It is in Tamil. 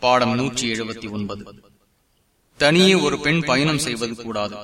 பாடம் நூற்றி எழுபத்தி ஒன்பது. தனியே ஒரு பெண் பயணம் செய்வது கூடாது.